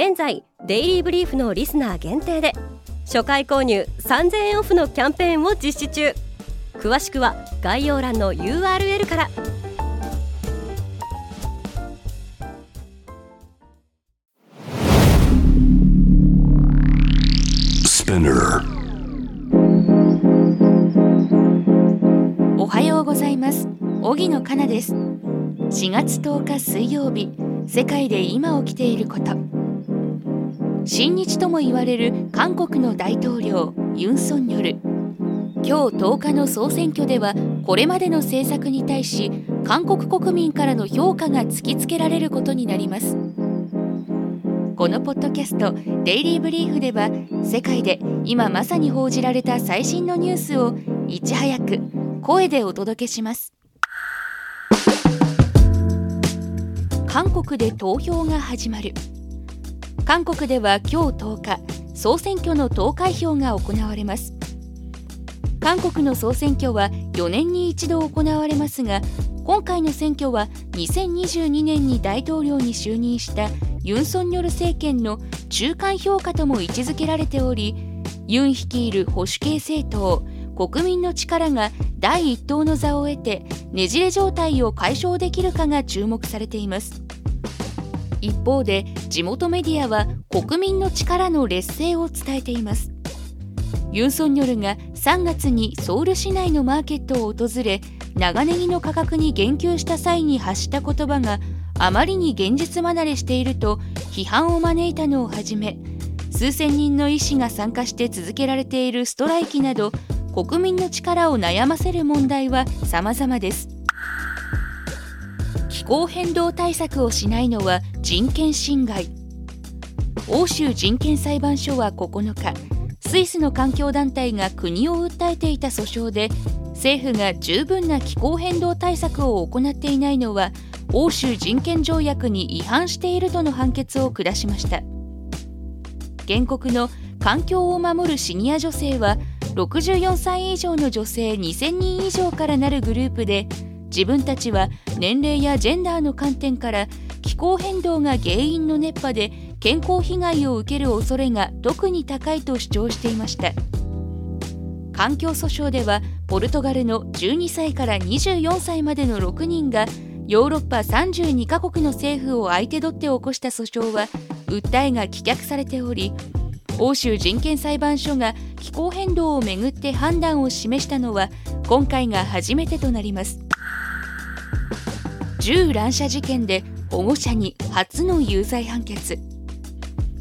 現在デイリーブリーフのリスナー限定で初回購入3000円オフのキャンペーンを実施中。詳しくは概要欄の URL から。おはようございます。荻野かなです。4月10日水曜日。世界で今起きていること親日とも言われる韓国の大統領ユン・ソンニョル。今日10日の総選挙ではこれまでの政策に対し韓国国民からの評価が突きつけられることになります。このポッドキャスト「デイリー・ブリーフ」では世界で今まさに報じられた最新のニュースをいち早く声でお届けします。韓国で投票が始まる。韓国では今日10日総選挙の投開票が行われます。韓国の総選挙は4年に一度行われますが今回の選挙は2022年に大統領に就任したユン・ソンニョル政権の中間評価とも位置づけられておりユン率いる保守系政党国民の力が第一党の座を得てねじれ状態を解消できるかが注目されています。一方で地元メディアは国民の力の劣勢を伝えています。ユン・ソンニョルが3月にソウル市内のマーケットを訪れ長ネギの価格に言及した際に発した言葉があまりに現実離れしていると批判を招いたのをはじめ数千人の医師が参加して続けられているストライキなど国民の力を悩ませる問題は様々です。候変動対策をしないのは人権侵害。欧州人権裁判所は9日スイスの環境団体が国を訴えていた訴訟で政府が十分な気候変動対策を行っていないのは欧州人権条約に違反しているとの判決を下しました。原告の環境を守るシニア女性は64歳以上の女性2000人以上からなるグループで自分たちは年齢やジェンダーの観点から気候変動が原因の熱波で健康被害を受ける恐れが特に高いと主張していました。環境訴訟ではポルトガルの12歳から24歳までの6人がヨーロッパ32カ国の政府を相手取って起こした訴訟は訴えが棄却されており欧州人権裁判所が気候変動をめぐって判断を示したのは今回が初めてとなります。銃乱射事件で保護者に初の有罪判決。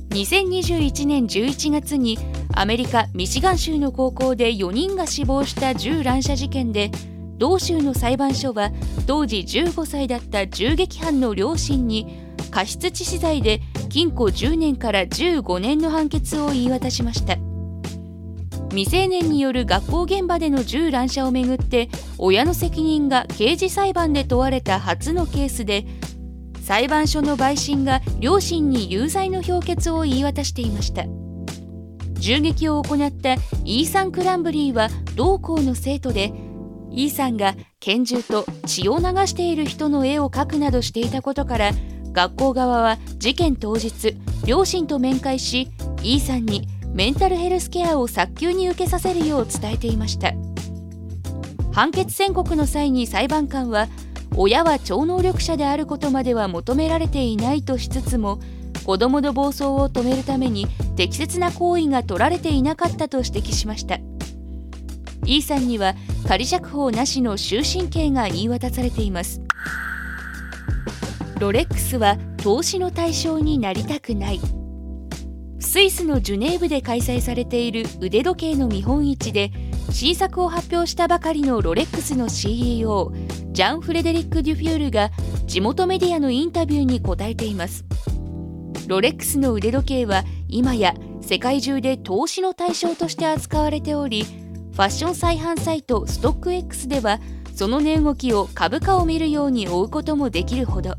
2021年11月にアメリカ・ミシガン州の高校で4人が死亡した銃乱射事件で同州の裁判所は当時15歳だった銃撃犯の両親に過失致死罪で禁錮10年から15年の判決を言い渡しました。未成年による学校現場での銃乱射をめぐって親の責任が刑事裁判で問われた初のケースで裁判所の陪審が両親に有罪の評決を言い渡していました。銃撃を行ったイーサン・クランブリーは同校の生徒でイーさんが拳銃と血を流している人の絵を描くなどしていたことから学校側は事件当日両親と面会しイーさんにメンタルヘルスケアを早急に受けさせるよう伝えていました。判決宣告の際に裁判官は親は超能力者であることまでは求められていないとしつつも子どもの暴走を止めるために適切な行為が取られていなかったと指摘しました。イーさんには仮釈放なしの終身刑が言い渡されています。ロレックスは投資の対象になりたくない。スイスのジュネーブで開催されている腕時計の見本市で新作を発表したばかりのロレックスの CEO ジャン・フレデリック・デュフュールが地元メディアのインタビューに答えています。ロレックスの腕時計は今や世界中で投資の対象として扱われておりファッション再販サイトストック X ではその値動きを株価を見るように追うこともできるほど。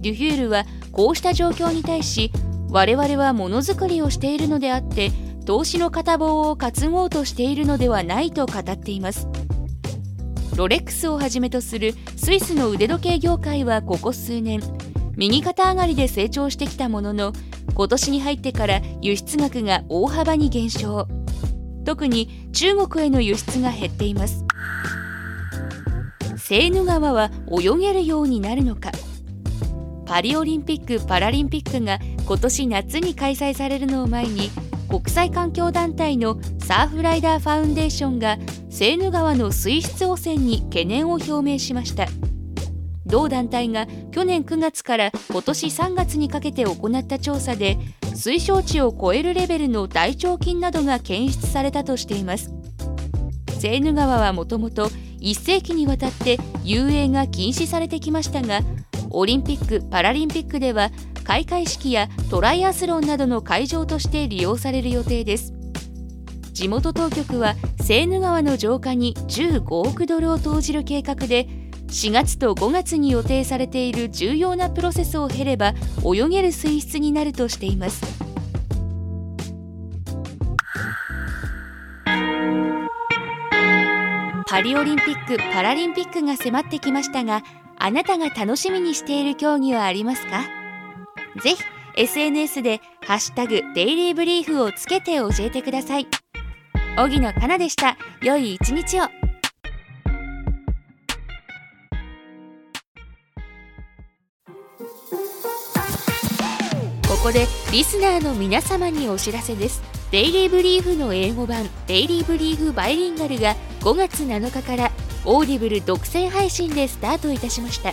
デュフュールはこうした状況に対し我々はものづくりをしているのであって投資の片棒を担ごうとしているのではないと語っています。ロレックスをはじめとするスイスの腕時計業界はここ数年右肩上がりで成長してきたものの今年に入ってから輸出額が大幅に減少。特に中国への輸出が減っています。セーヌ川は泳げるようになるのか。パリオリンピック・パラリンピックが今年夏に開催されるのを前に国際環境団体のサーフライダーファウンデーションがセーヌ川の水質汚染に懸念を表明しました。同団体が去年9月から今年3月にかけて行った調査で推奨値を超えるレベルの大腸菌などが検出されたとしています。セーヌ川はもともと1世紀にわたって遊泳が禁止されてきましたがオリンピック・パラリンピックでは開会式やトライアスロンなどの会場として利用される予定です。地元当局はセーヌ川の浄化に15億ドルを投じる計画で4月と5月に予定されている重要なプロセスを経れば泳げる水質になるとしています。パリオリンピック・パラリンピックが迫ってきましたがあなたが楽しみにしている競技はありますか？ぜひ SNS で「ハッシュタグデイリーブリーフ」をつけて教えてください。荻野かなでした。良い一日を。ここでリスナーの皆様にお知らせです。デイリーブリーフの英語版デイリーブリーフバイリンガルが5月7日からオーディブル独占配信でスタートいたしました。